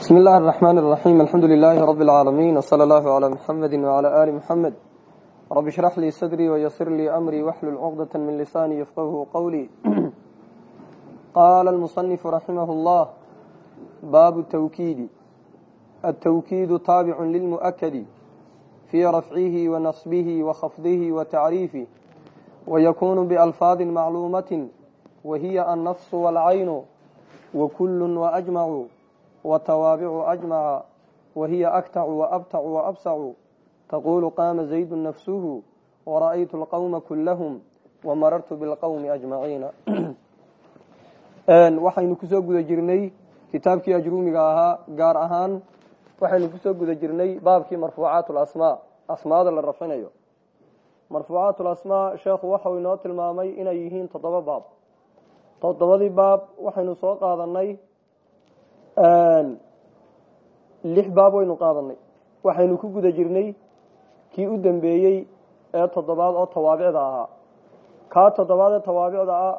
بسم الله الرحمن الرحيم الحمد لله رب العالمين وصلى الله على محمد وعلى آل محمد رب اشرح لي صدري ويسر لي أمري واحلل عقدة من لساني يفقه قولي قال المصنف رحمه الله باب التوكيد التوكيد تابع للمؤكد في رفعه ونصبه وخفضه وتعريفه ويكون بألفاظ معلومة وهي النفس والعين وكل وأجمع وتوابع أجمع وهي أكتع وأبتع وأبسع تقول قام زيد نفسه ورأيت القوم كلهم ومررت بالقوم أجمعين waxaynu kusoo guda jirnay kitaabkii ajruumiga ahaa gaar ahaan waxaynu kusoo guda jirnay baabkii marfuucaat lasmaa asmaada la rafcinayo marfuucaat lasmaa sheekhu waxau inoo tilmaamay inay yihiin toddoba baab toddobadii baab waxaynu soo qaadanay lix baab waynu qaadanay waxaynu ku guda jirnay kii u dambeeyey ee toddobaad oo tawaabicda ahaa. Kaa toddobaad ee tawaabicda ah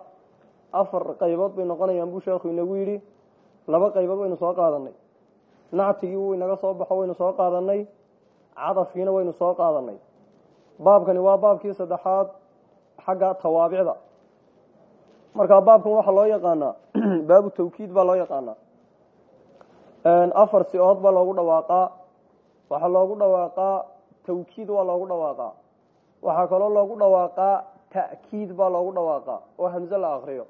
afar qaybood bay noqonayaan buu sheekhu inagu yidhi. Laba qaybood waynu soo qaadanay nactigii wuu inaga soo baxo waynu soo qaadanay cadafkiina waynu soo qaadanay baabkani waa baabkii saddexaad xagga tawaabicda markaa baabkan waxaa loo yaqaanaa baabu tawkiid baa loo yaqaanaa afar si-ood baa loogu dhawaaqaa. Waxaa loogu dhawaaqaa tawkiid waa loogu dhawaaqaa. Waxaa kaloo loogu dhawaaqaa ta'kiid baa loogu dhawaaqaa oo hamse la akriyo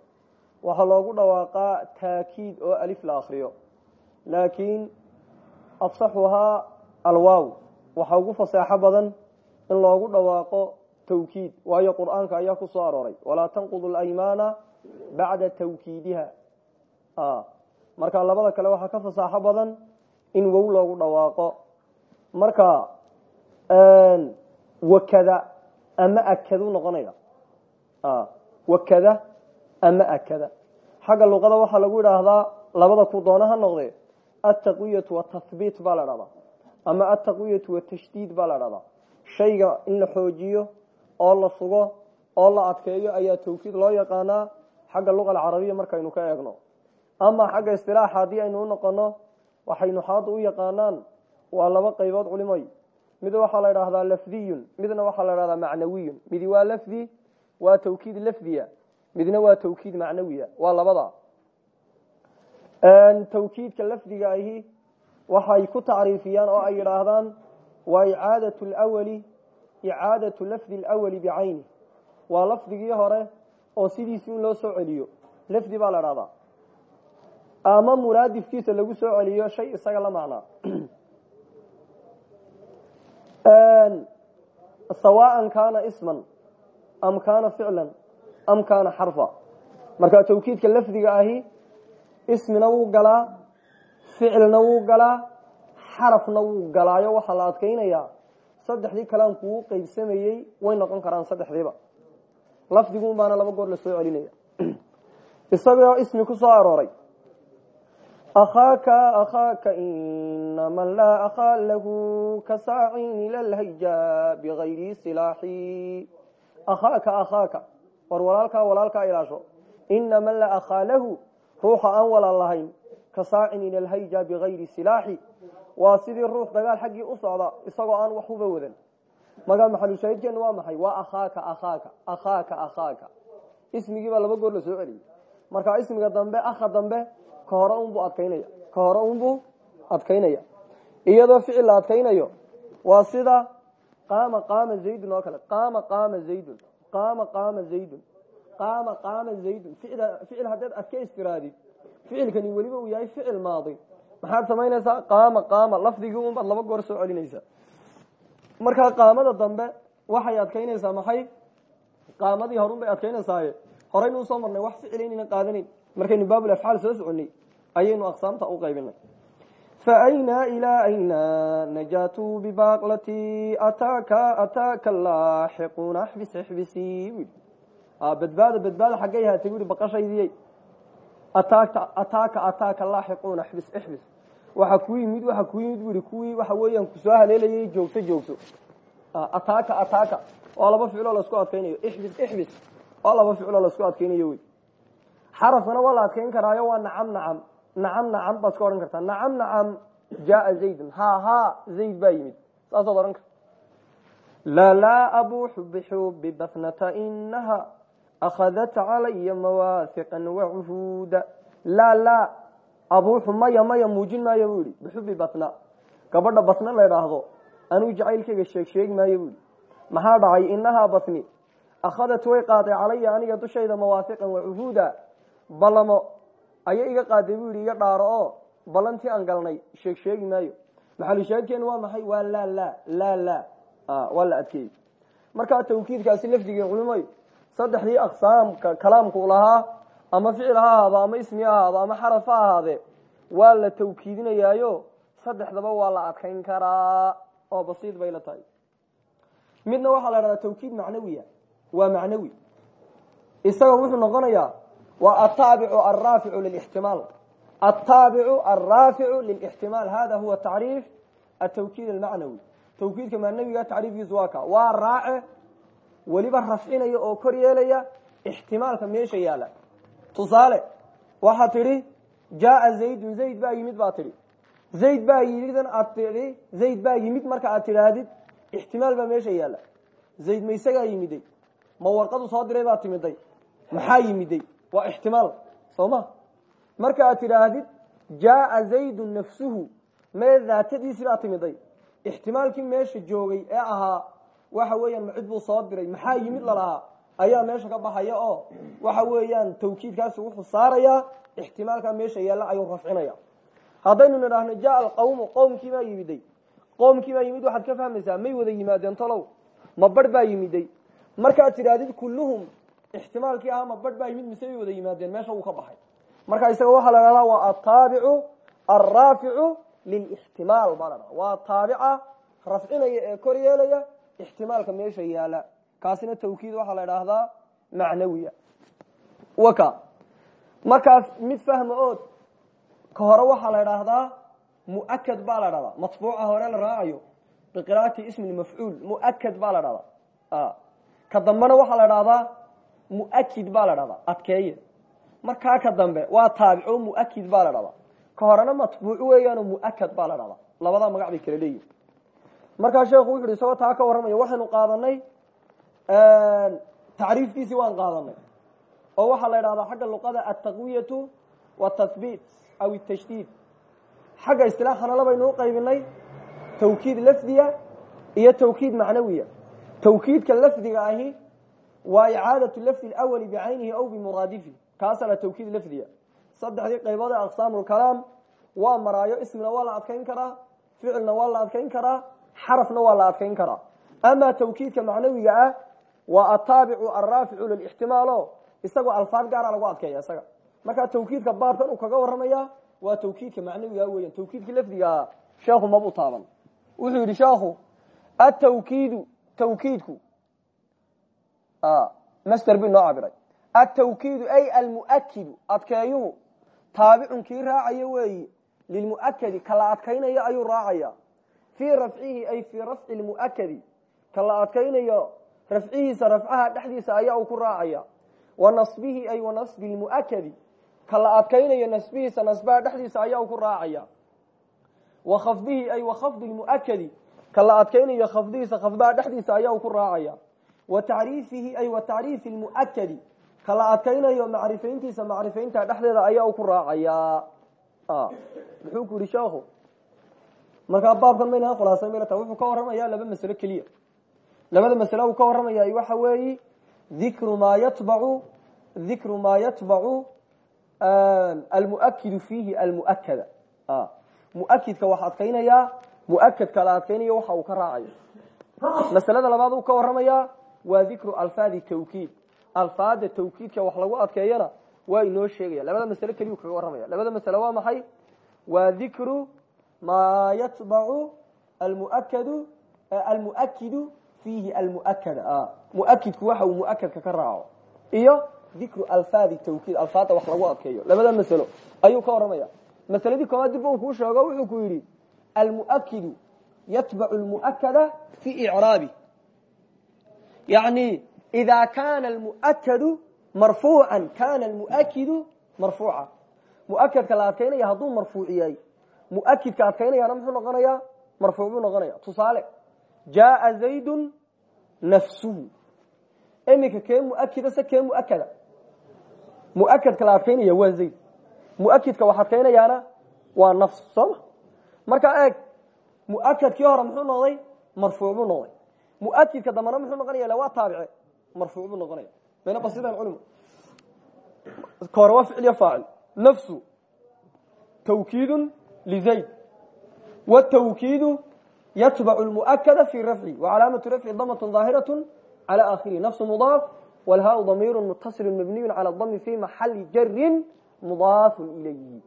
waxaa loogu dhawaaqaa taakiid oo alif la akriyo laakiin afsaxuhaa alwaaw waxaa ugu faseexo badan in loogu dhawaaqo tawkiid waayo qur'aanka ayaa ku soo arooray. Walaa tanqudu alaymaana bacda tawkiidiha marka labada kale waxaa ka fasaaxo badan in wow loogu dhawaaqo marka wakada ama akadu noqonaya wakada ama akada xagga luqada waxaa lagu idhaahdaa labada ku doona ha noqde altaqwiyatu watahbiit baa la ama altaqwiyatu watashdiid baa la dhahdaa shayga in la xoojiyo oo la sugo oo la adkeeyo ayaa tawkiid loo yaqaanaa xagga luqa alcarabiya markaynu ka eegno. Ama xagga istilaaxa haddii aynu u noqono waxay nuxaadu u yaqaanaan waa laba qaybood culimay. Mid waxaa la idhaahdaa lafdiyun midna waxaa la dhahdaa macnawiyun. Midi waa lafdi waa tawkiid lafdiya. Midna waa tawkiid macnawiya. Waa labada. Tawkiidka lafdiga ahi waxay ku tacriifiyaan oo ay yidhaahdaan waa icaadatu lwali icaadatu lafdi lwali bicayni waa lafdigii hore oo sidiisi in loo soo celiyo. Lafdi baa la dhahdaa ama muraadifkiisa lagu soo celiyo shay isaga la macnaa sawaan kaana isman am kaana ficlan am kaana xarfa. Marka tawkiidka lafdiga ahi ismina wuu galaa ficilna wuu galaa xarafna wuu galaayo. Waxaa la adkaynayaa saddexdii kalaamku uu qeybsamayey way noqon karaan saddexdiiba lafdigun baana laba goor la soo celinaya. Isagoo ismi ku soo arooray. Akhaaka akhaaka ina man laa akhaa lahu ka saacin ila lhayja bigayri silaaxi. Akhaaka war walaalkaa walaalkaa ilaasho. Ina man laa akhaa lahu ruuxa aan walaal lahayn ka saacin ila lhayja bigayri silaaxi. Waa sidii ruux dagaal xaggii u socda isagoo aan wax uba wadan markaa maxalushaahidkeenu waa maxay? Waa akhaaka akhaaka akhaaka akhaaka. Ismigii baa laba goor la soo celiyey. Markaa ismiga dambe akha dambe ka hore unbuu adkaynaya. Ka hore unbuu adkaynaya. Iyadoo ficil la adkaynayo waa sida qaama qaama zaydun oo kale. Qaama qaama zaydun. Qaama qaama zaydun. Qaama qaama zaydun. Ficil haddaad adka istiraadid ficilkani weliba uu yahay ficil maadi. Maxaad samaynaysaa qaama qaama. Lafdigii unbaad laba goor soo celinaysaa markaa qaamada dambe waxay adkaynaysaa maxay? Qaamadii horun bay adkaynaysaaye horaynu u soo marnay wax ficil inayna qaadanayn markaynu baabulafcaal soo soconay ayaynu aqsaamta u qaybinay. Faayna ilaa ayna najaatu bibaqlati ataaka ataaka laaxiquuna xbis xbisi badbaada badbaada xaggay haatay buui baqashaydiyey. Ataaka ataaka ataaka laaxiquuna xbis waxa ku yimid waxa ku yimid buui kuwii waxa weeyaan ku soo haleelayay joogso joogso. Ataaka ataaka. Waa laba ficiloo la isku adkaynayo. Ixbis ixbis. Waa laba ficiloo la isku adkaynayo wey. Xarafkana waa la adkayn karaayo waa nacam nacam. Nacam nacam baad iska odhan kartaa nacam nacam jaaa zaydun. Ha ha zayd baa yimid. Saasaad odhan karta. Laa laa abuuxu bixubi bathnata inaha akhadat calaya mawaahiqan wacuhuuda laa abuuxu maya maya muujin maayo buu yihi bixubi batna. Gabadha batna la idhaahdo anuu jacaylkayga sheeg sheegi maayo buu yihi maxaa dhacay? Inahaa batni akhadat way qaaday calaya aniga dushayda mawaahiqan wacuhuuda ballamo ayay iga qaaday buu yidhi iga dhaaro oo ballantii aan galnay sheeg sheegi maayo maxalushaahidkeenu waa maxay? Waa laa laa laa laa. Waa la adkeeyey. Markaa tawkiidkaasi lafdigii culimay saddexdii aqsaamka kalaamku lahaa ama ficil ha ahaado ama ismi ha ahaado ama xaraf ha ahaadee waa la tawkiidinayaayo saddexdaba waa la adkayn karaa oo basiid bay la tahay. Midna waxaa la dhahdaa tawkiid macnawiya waa macnawi. Isaga wuxuu noqonayaa waa ataabicu alraaficu lilixtimaal. Ataabicu alraaficu lilixtimaal. Hada huwa tacriif atawkiid almacnawi. Tawkiidka macnawiga tacriifkiisu waa ka waa raace weliba rafcinaya oo kor yeelaya ixtimaalka meesha yaalla tusaale waxaa tidhi jaaa zaydun. Zayd baa yimid baa tidhi. Zayd baa yimidan aad tidhi zayd baa yimid marka aad tidhaahdid ixtimaal baa meesha yaalla zayd ma isagaa yimiday. Ma warqadu soo diray baa timiday. Maxaa yimiday? Waa ixtimaal soo ma? Marka aad tidhaahdid jaaa zaydun nafsuhu mee daatadiisii baa timiday. Ixtimaalkii meesha joogay ee ahaa waxa weeyaan ma cid buu soo diray. Maxaa yimid lalahaa ayaa meesha ka baxaya oo waxa weeyaan tawkiidkaasi wuxuu saarayaa ixtimaalkaa meesha yaalla ayuu rafcinaya haddaynu nidhaahno jaa alqawmu qowmkii baa yimiday. Qoomkii baa yimid waxaad ka fahmaysaa may wada yimaadeen tolow ma baa yimiday. Markaad tidhaahdid kulluhum ixtimaalkii ahaa ma barh baa yimid mise way wada yimaadeen meesha wuu ka baxay. Marka isaga waxaa la dhahdaa waa ataabicu alraaficu lilixtimaal baa la dhaha waa taabica rafcinaya ee kor yeelaya ixtimaalka meesha yaalla kaasina tawkiid waxaa la idhaahdaa macnawiya. Waka. Markaas mid fahma ood ka hore waxaa la idhaahdaa muakad baa la dhahdaa matbuuca hore la raacayo. Biqiraati ismi mafcuul muakad baa la dhahdaa ka dambena waxaa la dhahdaa muakid baa la dhahdaa adkeeye. Markaa ka dambe waa taabico muakid baa la dhahdaa ka horena matbuuc weeyaano muakad baa la dhahdaa labadaa magac bay kala leeyihiin markaa sheekhu wuxu uhi isagoo taa ka warramaya waxaynu qaadanay tacriifkiisii waan qaadanay. Oo waxaa la idhahdaa xagga luqada altaqwiyatu watathbiit aw atashdiid xagga istilaaxana labaynu u qaybinay tawkiid lafdiya iyo tawkiid macnawiya tawkiidka lafdiga ahi waa icaadatu lafdi lawali bicaynihi aw bimuraadifihi kaasaa la tawkiid lafdiya saddexdii qaybood ee aqsaamulkalaam waa maraayo ismina waa la adkayn karaa ficilna waa la adkayn karaa xarafna waa la adkayn karaa. Ama tawkiidka macnawiga ah waa ataabicu alraaficu lilixtimaalo. Isagoo alfaad gaara lagu adkeeya isaga. Markaa tawkiidka baabkan uu kaga waramaya waa tawkiidka macnawiga weyan tawkiidka lafdigaa sheekhu mabuu taaban. Wuxuu yidhi sheekhu atawkiidu tawkiidku master bi noo cabiray atawkiidu ay almuakidu adkeeyuhu taabicun kii raacayo weeyi lilmuakadi kala adkaynayo ayuu raacaya. Fii rafcihi ay fii rafci lmuakadi kala adkaynayo rafcihiisa rafcaha dhexdiisa ayaa uu ku raacaya. Wa nasbihi ay wa nasbi lmuakadi kala adkaynayo nasbihiisa nasbaha dhexdiisa ayaa uu ku raacaya. Wa khafdihi ay wa khafdi lmuakadi kala adkaynayo khafdihiisa khafdaha dhexdiisa ayaa uu ku raacaya. Wa tacriifihi ay wa tacriifi lmuakadi kala adkaynayo macrifayntiisa macrifaynta baabkan mayna khulaasan maylata wuxuu ka warramaya laba masalo keliya labada masale uu ka warramaya waxa weeyi dikru maa yatbacu dikru maa yatbacu almuakidu fiihi almuakada muakidka wax adkaynayaa muakadka la adkaynayo waxa uu ka raacayo. Masalada labaad uu ka warramaya waa dikru alfaadi tawkiid. Alfaada tawkiidka wax lagu adkeeyana waa inoo sheegaya. Labada masale keliyu kaga warramaya. Labada masale waa maxay? Waa dikru maa yatbacu almuakadu almuakidu fiihi almuakada muakidku waxa uu muakadka ka raaco. Iyo dikru alfaadi tawkiid alfaada wax lagu adkeeyo. Labada masalo ayuu ka warramaya. Masaladii koobaad dib uu kuu sheego wuxuu ku yidhi almuakidu yatbacu lmuakada fi icraabi yani ida kana almuakadu marfuuca kana almuakidu marfuuca. Muakadka la adkaynaya hadduu marfuuc muakidka adkaynayaana muxuu noqonayaa marfuuc buu noqonaya tusaale jaaa zaydun nafsuhu iminka kee muakida se kee muakada muakadka la adkaynaya waa zayd muakidka wax adkaynayaana waa nafs sooma markaa eeg muakadkii hore muxuu noqday marfuuc buu noqday muakidka dambana muxuu noqonaya waa taabice marfuuc buu noqonaya mayna basidan culm ka hore waa ficil iyo faacil nafsu twkiid lzayd wtawkiidu yatbacu lmuakada fi rafci wacalaamatu rafci damt ظaahiraة calى akhirihi nafsu mudaaf wlhaa damiir mutaصil mabniy calى dami fi maxali jarin mudaaf ilayhi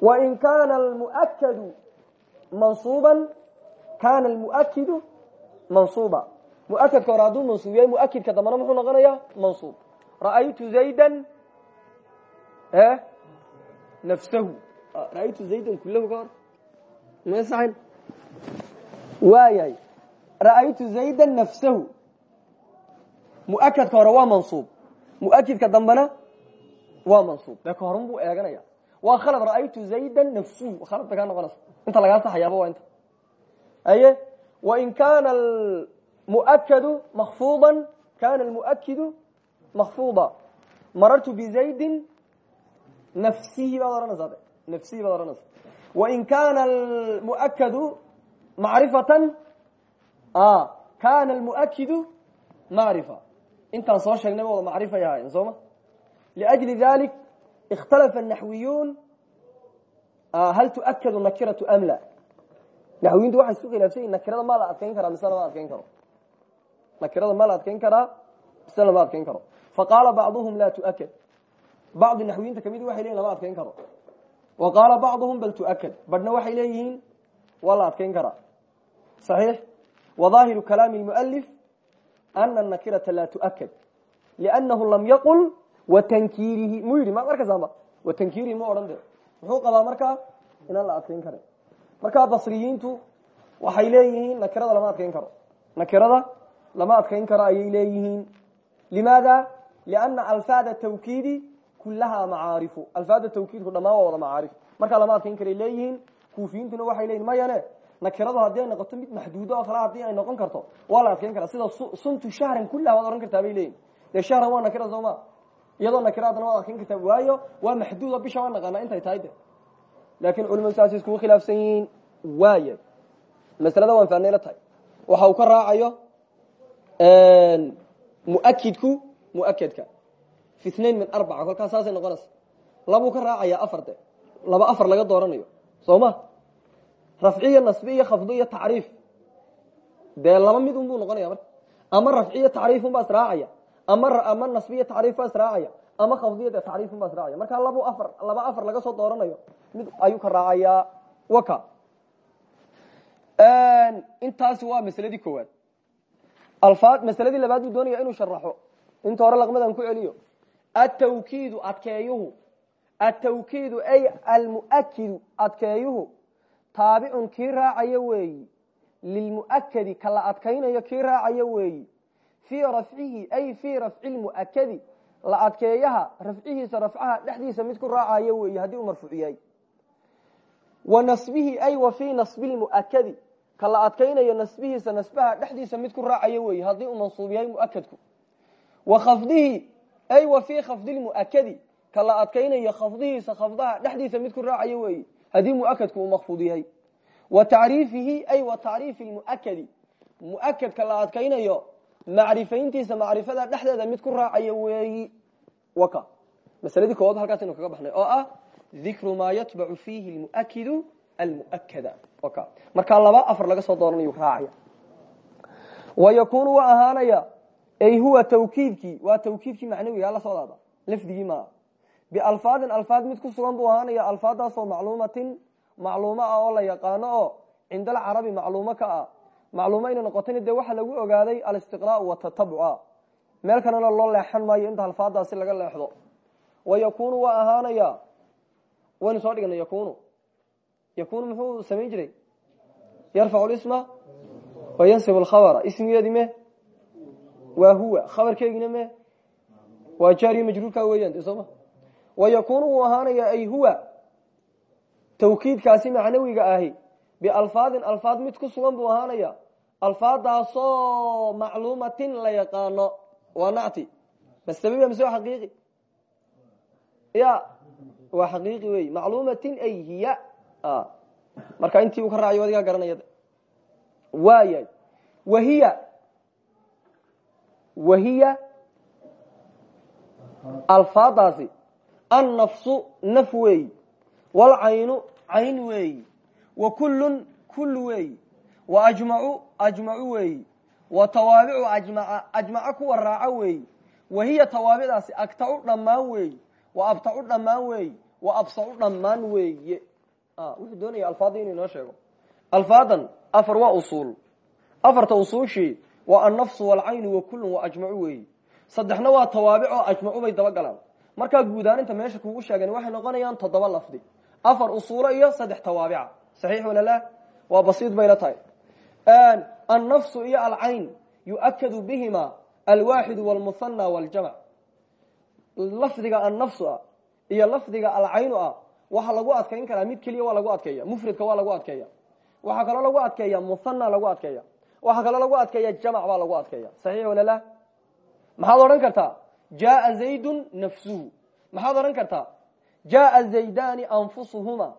wain kana lmuakadu mansuuba kana lmuakidu mansuuba muakadka hore hadduu mansuub yahay muakidka dambana muxuu noqonaya mansuub ra'aytu zayda nafsahu ra'aytu zaydan kulahu ka hor ma saxin waayahay ra'aytu zaydan nafsahu. Muakadka hore waa mansuub. Muakidka dambena waa mansuub. Dee ka horun buu eeganaya. Waa khalad ra'aytu zaydan nafsuhu. Khalad bay kaa noqonaysa inta lagaa saxayaaba waa inta. Aye wain kana almuakadu makfuuda kana almuakidu makfuuda marartu bizaydin nafsihi baad ohanaysaa nafsihi baad ohanaysa wain kana almuakadu macrifatan kana almuakidu macrifa. Intaan soo sheegnay wada macrifay ahaayeen soo ma? Liajli dalik ikhtalafa naxwiyuun hal tuakadu nakiratu am la? Naxwiyintu waxay isku khilaafsan yihiin nakirada ma la adkayn karaa mise lama adkayn karo. Nakirada ma la adkayn karaa mise lama adkayn karo. Faqaala bacduhum la tuakad bacdi naxwiyinta ka mid waxay leyihin lama adkayn karo. Wa qaala bacduhum bal tuakad badhna waxay leeyihiin waa la adkayn karaa. صaxiix wadaahiru kalaami اlmualif ana nakirata la tuakad liannahu lam yaqul watankiirihi mu yidhi maad arkaysaanba watankiirihi ma odhan de muxuu qabaa markaa inaan la adkayn karin. Waxay leeyihiin nakirada lama adkayn karo. Nakirada lama adkayn karo ayay leeyihiin. Limaada? Liana alfaada tawkiidi kulahaa macaarifu. Alfaada tawkiidku dhamaan waa wada macaarif. Lama adkayn karay leeyihiin kuufiyintuna waxay leyihin mayane nakiradu haddii ay noqoto mid maxduudo oo kale haddii ay noqon karto waa la adkayn karaa. Sida sumtu shahran kullaha waad ohan kartaa bay leyihin dee shahran waa nakira sooma iyadoo nakira haddana waad adkayn kartaa. Waayo waa maxduud oo bisha waa naqaanaa intay tahay de. Laakiin culimadu saasay iskugu khilaafsan yihiin waaya maslada waan fahnay la tahay. Waxa uu ka raacayo muakidku muakadka fi snain min arbaca kolkaas saasay noqonaysa. Labuu ka raacaya afar de laba afar laga dooranayo soo ma rafciyo nasbi iyo khafdi iyo tacriif. Dee laba mid un buu noqonaya marka. Ama rafciyo tacriif un baa israacaya ama ama nasbiyo tacriif baa israacaya ama khafdiyo dee tacriif un baa israacaya marka labu afar laba afar laga soo dooranayo mid ayuu ka raacayaa waka. Intaasi waa masladii koowaad. Alfaad masaladii labaad buu doonaya inuu sharaxo. Inta hore laqmadan ku celiyo. Atawkiidu adkeeyuhu atawkiidu ay almuakidu adkeeyuhu taabicun kii raacayo weeyi. Lilmuakadi ka la adkaynayo kii raacayo weeyi. Fii rafcihi ay fii rafci lmuakadi la adkeeyaha rafcihiisa rafcaha dhexdiisa mid ku raacayo weeyi haddii uu marfuuc yahay. Wa nasbihi ay wa fii nasbi lmuakadi ka la adkaynayo nasbihiisa nasbaha dhexdiisa mid ku ka la adkaynayo khafdihiisa khafdaha dhexdiisa mid ku raacayo weeyi haddii muakadku uu makfuud yahay. Wa tacriifihi ay wa tacriifi lmuakadi muakadka la adkaynayo macrifayntiisa macrifada dhexdeeda mid ku raacayo weeyi. Waka. Masaladii koowaad halkaasaynu kaga baxnay oo ah dikru maa yatbacu fiihi lmuakidu almuakada waka. Markaa laba afar laga soo dooranayu raacaya. Wa yakunu waa ahaanaya ay huwa tawkiidkii. Waa tawkiidkii macnawiga la socdaada lafdigii maa bialfaadin alfaad mid ku sugan buu ahaanaya alfaadaasoo macluumatin macluumo ah oo la yaqaano oo cinda alcarabi macluumo ka ah. Macluumo inay noqotayna dee waxaa lagu ogaaday alistiqraau watatabuca meel kalena loo leexan maayo inta alfaadaasi laga leexdo. Wa yakunu waa ahaanaya waynu soo dhigana yakunu yakunu muxuu samayn jiray? Yarfacu lisma wa yansib alkhabara. Ismigeedi me? Waa huwa. Khabarkeegina me? Waa jaariyo majruurka weeyaan de sooma wayakuunu wuu ahaanaya ay huwa tawkiidkaasi macnawiga ahi bialfaadin alfaad mid ku sugan buu ahaanaya alfaadaasoo macluumatin la yaqaano waa nacti mastabiba mise waa xaqiiqi ya waa xaqiiqi wey macluumatin marka intii uu ka raacayo adigaa garanaya waayahay wahiya wahiya alfaadaasi annafsu naf weeyi walcaynu cayn weeyi wa kullun kul weeyi wa ajmacu ajmacu weeyi wa tawaabicu ajmaca ajmaca kuwa raaca weeyi wa hiya tawaabicdaasi agtacu dhammaan weeyi wa abtacu dhammaan weeyi wa absacu dhammaan weeye. Wuxuu doonaya alfaadda inuu inoo sheego. Alfaadan afar waa usuul. Afarta usuushii waa annafsu walcaynu wa kullun wa ajmacu saddexna waa tawaabic oo ajmacu bay daba markaa guudaaninta meesha kugu sheegan waxay noqonayaan toddoba lafdi. Afar usuulo iyo saddex tawaabica. Saxiix wala la waa basiid bayla tahay. Annafsu iyo alcayn yu'akadu bihima alwaaxidu walmuhana waljamc lafdiga annafsu ah iyo lafdiga alcaynu ah waxaa lagu adkayn karaa mid keliya waa lagu adkeeya mufridka waa lagu adkeeya. Waxaa kaloo lagu adkeeya muhana lagu adkeeya. Waxaa kaloo lagu adkeeya jamc baa lagu adkeeya. Saxiix wala la maxaad odhan kartaa jaaa zaydun nafsuhu maxaad odhan kartaa jaaa zaydani anfusuhuma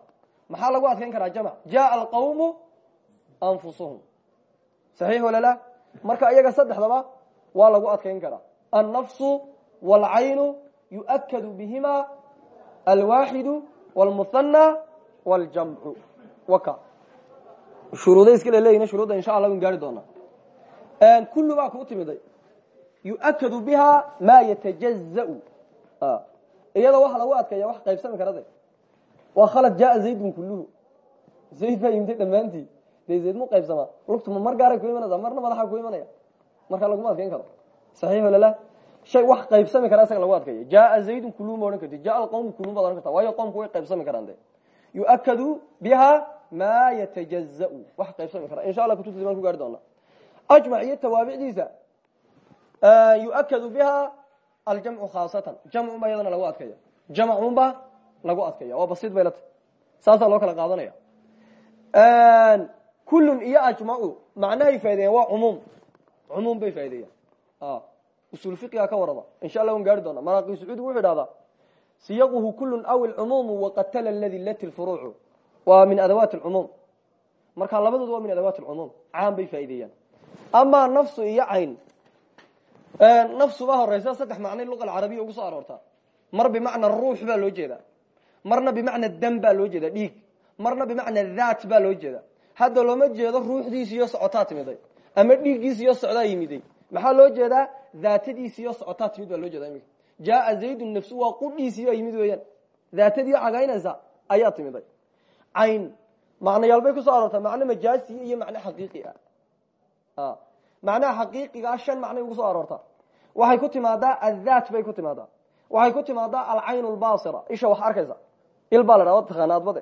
maxaa lagu adkayn karaa jamc jaaa alqawmu anfusuhum saxiix wala la marka iyaga saddexdaba waa lagu adkayn karaa annafsu waalcaynu yu'akadu bihima alwaaxidu wlmuhana wاljamcu waka shuruuda iska leleeyihin shuruudda insha allah wan gaari doonaa kullu baa kuu timiday yu'akadu biha ma yatajazau iyada waxa lagu adkeeya wax qaybsami karade. Waa khalad jaaa zaydun kulluhu. Zayd baa yimtay dhammaantii. Dee zayd mu qaybsamaa lugtuma mar gaaray ku imanaysa marna madaxa ku imanaya. Marka laguma adkayn karo. Saxiix wala la shay wax qaybsami kara isaga lagu adkeeya jaaa zaydun kulluhu ma odhan karti jaa alqawmu kulluhu baad odhan karta waayo qowmku way qaybsami karaan de. Yu'akadu biha ma yatajazau wax qaybsami kara. Insha allah kutubtiisa baan ku gaari doonaa ajmac iyo tawaabicdiisa yu'akadu biha aljamcu khaasatan. Jamcunba iyadana lagu adkeeya jamcunba lagu adkeeya waa basiid bay la tahy saasaa loo kala qaadanaya. Kullun iyo ajmacu macnahay faa'ideeyan waa cumuum. Cumuum bay faa'ideeyan usul fiqiga ka warada insha allah wan gaari doona maraaqi sacuudigu wuxuu idhahdaa siyaquhu kullun aw ilcumuumu waqatala ladi lati lfuruucu waa min adawaati alcumuum marka labadood waa min adawaati alcumuum caan bay faa'ideeyaan amaa nafsu iyo cayn nafsu baa horeysa saddex macnay luqa alcarabiya ugu soo aroortaa mar bimacna ruux baa loo jeedaa. Marna bimacna dam baa loo jeeda dhiig. Marna bimacna daat baa loo jeeda hadda looma jeedo ruuxdiisi iyo socotaa timiday ama dhiiggiisi iyo socdaa yimiday. Maxaa loo jeedaa? Daatadiisi iyo socotaa timid baa loo jeeda imika jaaa zaydun nafsu waa qudhiisii baa yimid weeyaan. Daatadii cagaynaysa ayaa timiday cayn macnayaal bay ku soo aroortaa macno majaasi iyo macno xaqiiqi ah macnaha xaqiiqigaa shan macnay ugu soo aroortaa waxay ku timaadaa adhaat bay ku timaadaa. Waxay ku timaadaa alcayn lbaasira isha wax arkaysa. Il baa la dhaha taqaana adbade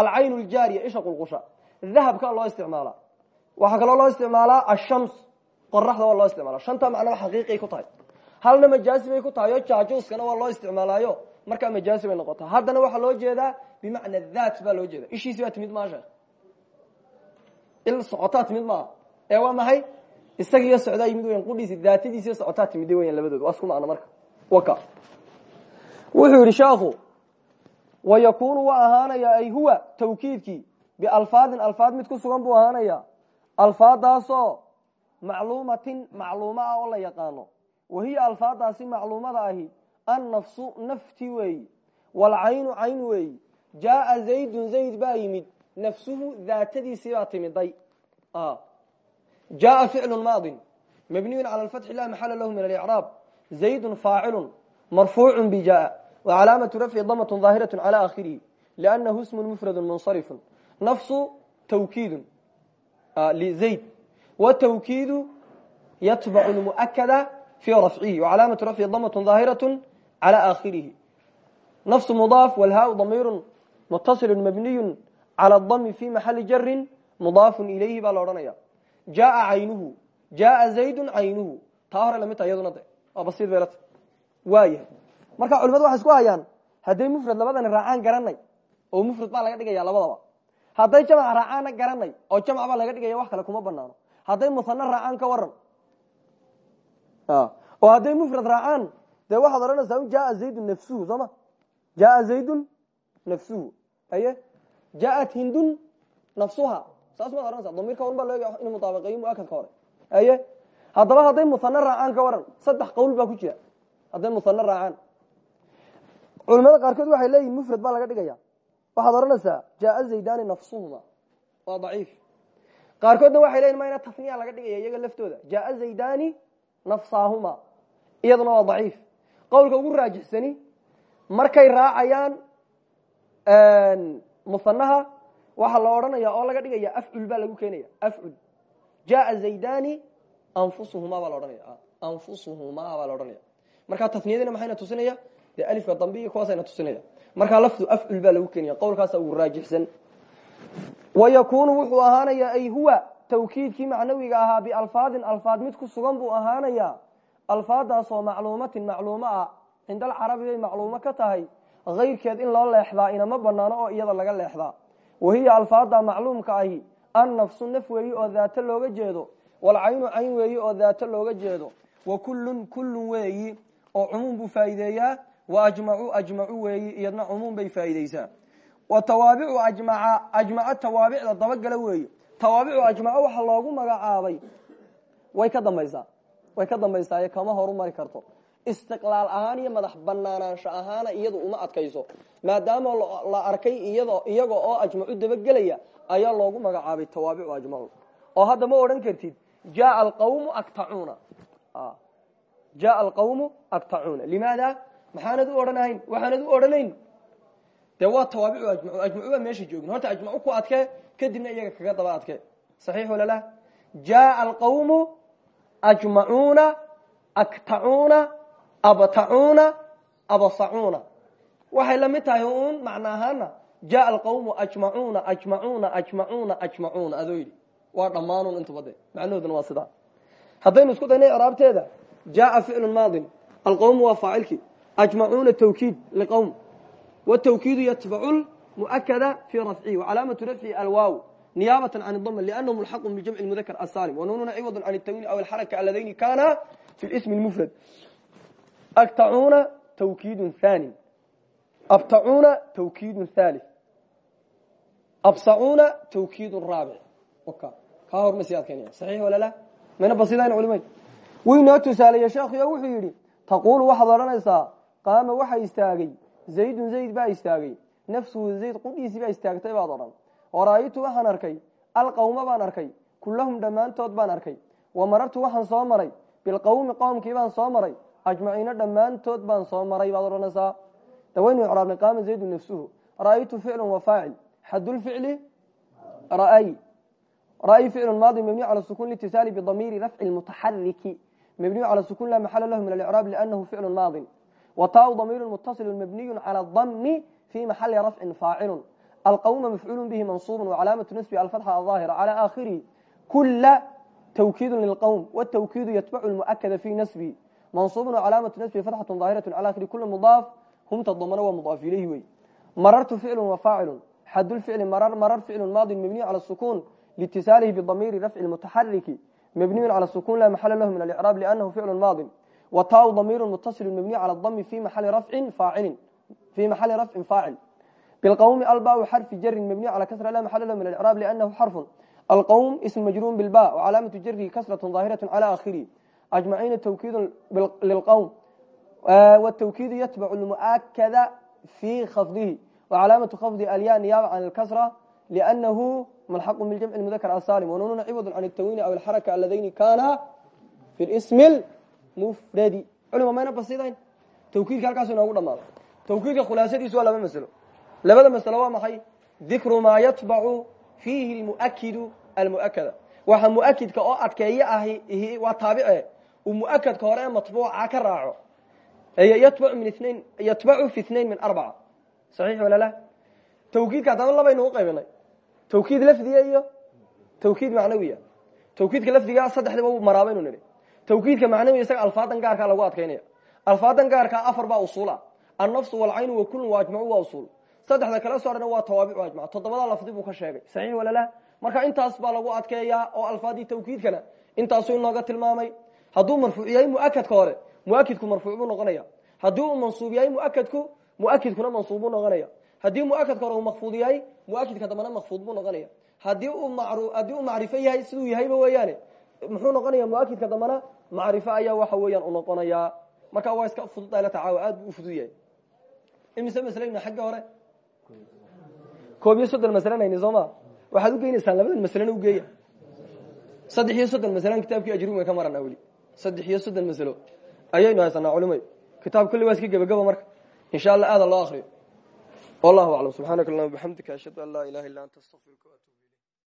alcayn ljaariya isha qulqusha. Dahabkaa loo isticmaalaa waxaa kaloo loo isticmaalaa ashams qoraxda waa loo isticmaala. Shanta macnaba xaqiiqay ku tahay. Halna majaasi bay ku tahay o jaajuuskana waa loo isticmaalaayo. Markaa majaasi bay noqotaa haddana waxaa loo jeedaa bimacna daat baa loo jeeda. Ishiisi baa timid maa sheekh? Il socotaa timid maaha. Ee waa maxay isagiiyo socdaa yimid weyan qudhiisi daatadiisiyo socotaa timid weyan labadood. Waa isku macno marka. Waka. Wuxuu yidhi sheekhu wayakunu waa ahaanaya ay huwa tawkiidkii bialfaadin alfaad mid ku sugan buu ahaanaya alfaadaasoo macluumatin macluumo ah oo la yaqaano. Wahiya alfaadaasi macluumada ahi annafsu nafti weeyi. Waalcaynu cayn weeyi. Jaaa zaydun zayd baa yimid. Nafsuhu daatadiisii baa timiday jaa ficlu maadi mabniyun cala lfatxi laa maxala lahu min alicraab zaydu faacilu marfuucu bija wacalaamatu rafci damatun daahiratu cala akhirihi liannahu ismu mufradu munsarifu nafsu tawkiidu zayd watawkiidu yatbacu lmuakada fii rafcihi wacalaamatu rafci damatun daahiratu cala akhirihi nafsu mudaaf walhaau damiiru mutasilu mabniyu cala adami fi maxali jarin mudaafu ilayhi baa la odhanaya jaaa caynuhu jaaa zaydun caynuhu taa hore la mid taha iyaduna de basiir beelata waayahay marka culimadu waxay isku hayaan hadday mufrad labadani raacaan garanay oo mufrad baa laga dhigaya labadaba hadday jamc raacaanna garanay oo jamc baa laga dhigaya wax kale kuma banaano hadday musano raacaan ka waran oo hadday mufrad raacaan dee waxaad odhanaysaa un jaaa zaydun nafsuhu soo ma jaaa zaydun nafsuhu aye jaaat hindun nafsuha saas maad ohanaysa damiirka un baa looga inu mutaabaqeeyo muakadka hore. Aye haddaba hadday musano raacaan ka waran saddex qowl baa ku jira. Hadday musano raacaan. Culimada qaarkood waxay leeyihiin mufrad baa laga dhigaya waxaad odhanaysaa jaaa zaydani nafsuhuma waa daciif. Qaarkoodna waxay leyihin mayna tafniya laga dhigaya iyaga laftooda. Jaaa zaydani nafsaahuma iyaduna waa daciif. Qowlka ugu raajixsani markay raacayaan musanaha waxaa la odhanaya oo laga dhigaya afcul baa lagu keenaya afcul jaaa zaydani anfusuhuma baa la odhanaya anfusuhuma baa la odhanaya markaa tafniyadina maxayna tusinaya? Dee alifka dambe kuwaasayna tusinaya. Markaa lafdu afcul baa lagu keenaya qowlkaasa ugu raajixsan. Wayakunu wuxuu ahaanaya ay huwa tawkiidkii macnawiga ahaa bialfaadin alfaad mid ku sugan buu ahaanaya alfaadaasoo macluumatin macluumo ah cinda alcarabi bay macluumo ka tahay. Kayrkeed in loo leexdaa inama banaano oo iyada laga leexdaa wahiya alfaada macluumka ahi annafsu naf weeyi oo daato looga jeedo walcaynu cayn weeyi oo daato looga jeedo. Wa kullun kullun weeyi oo cumuum buu faa'iideeyaa wa ajmacu ajmacu weeyi iyadna cumuum bay faa'iideysaa wa tawaabicu ajmaca ajmaca tawaabicda dabagala weeyi. Tawaabicu ajmaco waxa loogu magacaabay. Way ka dambaysaa way ka dambaysaaye kama horu mari karto istiqlaal ahaan iyo madax banaanaansho ahaana iyadu uma adkayso. Maadaama la arkay iyaga oo ajmacu dabagelaya ayaa loogu magacaabay tawaabicu ajmacu. Oo hadda ma odhan kartid jaaa alqawmu aktacuuna. Jaaa alqawmu aktacuuna. Limaada maxaanad u odhanahayn waxaanad u odhanayn? Dee waa tawaabicu ajmacu. Ajmacu baa meesha joogin. Horta ajmacu ku adkee kadibna iyaga kaga daba adkee saxiix wala la. Jaaa alqawmu ajmacuuna aktacuuna abtacuuna abasacuuna waxay la mid tahay uun macna ahaana jaaa alqawmu ajmacuuna ajmacuuna ajmacuuna ajmacuuna. Adoo yidhi waa dhammaanun intuba de macnahooduna waa sidaa. Haddaynu isku dayna icraabteeda jaaa ficlu maadin. Alqawmu waa faacilkii. Ajmacuuna tawkiid liqowm wtawkiidu yatbacu muakada fii rafcihi wacalaamatu rafcihi alwaaw niyaabatan can dama liannahu mulxaqun bijamci mudakar asalim wanuununa ciwadu can tanwiin aw alxaraka aladayni kana fi ismi mufrad aktacuuna tawkiidun hani abtacuuna tawkiidun halif absacuuna tawkiidun raabic kaa horma si adkaynaya saxiix wala la mayna basidayn culimayn wuu inoo tusaaleeye sheekhiyo wuxuu yidhi taquulu waxaad odhanaysaa qaama waxa istaagay zaydun zayd baa istaagay nafsuhu zayd qudhiisii baa istaagtay baad odhan waraayitu waxaan arkay alqawma baan arkay kullahum dhammaantood baan arkay wa marartu waxaan soo maray bilqawmi qowmkii baan soo maray ajmaciina dhammaantood baan soo maray baad odhanaysaa dawaynu icraabnay qaama zaydu nafsuhu ra'aytu ficlu wa faacil xadulficli ray ray ficlu maadi mabniy cala sukun litisaali bidamiiri rafci mutaxariki mabniy cala sukun laa maxala lahu min alcraab lianahu ficlu maadin wataau damiiru mutasilu mabniyu cala dami fii maxali rafcin faacilu alqawma mafcuulu bihi mansuubu wacalaamatu nasbi alfatxa aظaahira cala aakhirihi kula tawkiidu lilqowm wtawkiidu yatbacu lmuakada fii nasbi mansuub calaamaةu nasbi fatxaة ظaahiraة calى akhiri kula mudaaf humta damana waa mudaaf ilayhi wey marartu ficlu wafaacilu xadulficli marar ficlu maadi mabniy calى sukun litisaalihi bidamiiri rafci mutaxariki mabniyu calى sukun la maxala lahu min alicraab lanahu ficlu maadi wtaau damiir mutaصil mabniy calى dami fi maali rafcin faacilin fi maxali rafcin faacil bilqowmi alba xarfi jarin mabniy calى kasra la maxala lahu min alcraab lanahu xarfun alqowm ism majruun bilba wcalaamatu jarihi kasraة ظaahiraة calى akhirihi ajmaciina twkiidu lilqowm wtawkiidu yatbacu lmuakada fi khafdihi wcalaamatu khafdi alya niyaaba can اlkasra lanahu mulxaqu bijamci mudakr asalim wanununa ciwad can اtawini aw alxaraka aladayni kana fi sm mufradi culima mayna basidayn tawkiidka halkaasu inoogu dhamaado tawkiidka khulaasadiisu waa laba maslo labada maslo waa maxay dikru maa yatbacu fiihi lmuakidu almuakada waxa muakidka oo adkeeye ahi waa taabice uu muakadka hore ee matbuuca ka raaco yatbacu fi inain min arbaca. Saxiix wala la? Tawkiidka haddaba labaynu uqaybinay tawkiid lafdiga iyo tawkiid macnawiya. Tawkiidka lafdiga saddexdiba u maraa baynu nidhi. Tawkiidka macnawi isaga alfaadan gaarkaa lagu adkaynaya. Alfaadan gaarkaa afar baa usuula. Annafsu walcaynu wakulun waajmacu waa usul saddexda kale soo dhana waa tawaabic ajmac. Toddobada lafdi buu ka sheegay. Saxiix walala marka intaas baa lagu adkeeyaa oo alfaadii tawkiidkana intaasuu inooga tilmaamay hadduu marfuuc yahay muakadka hore muakidku marfuuc noqonaya. Haddii uu mansuub yahay muakadku muakidkuna mansuub noqonaya. Haddii muakadka hore uu makfuud yahay muakidka dambana makfuud buu noqonaya. Hadii haddii uu macrifo yahay siduu yahayba weeyaane muxuu noqonaya muakidka dambana macrifo ayaa waxa weeyaan u noqonaya. Marka waa iska fududahay la tacaawa aad buu u fudud yahay. Imise masleyna xagga hore? Koob iyo soddon maslen ayni soo ma? Waxaad ugeynaysaa labadan maslena ugeeya saddex iyo soddon maslan kitaabkii ajruum way saddex iyo soddon maslo ayaynu haysanaa culimay. Kitaab kulli waa iska gebagaba marka. Insha allah aada loo akriyo wallahu aclam subxaanaka allahuma bixamdika ashhadu an laa ilaha illa anta astaqfiruka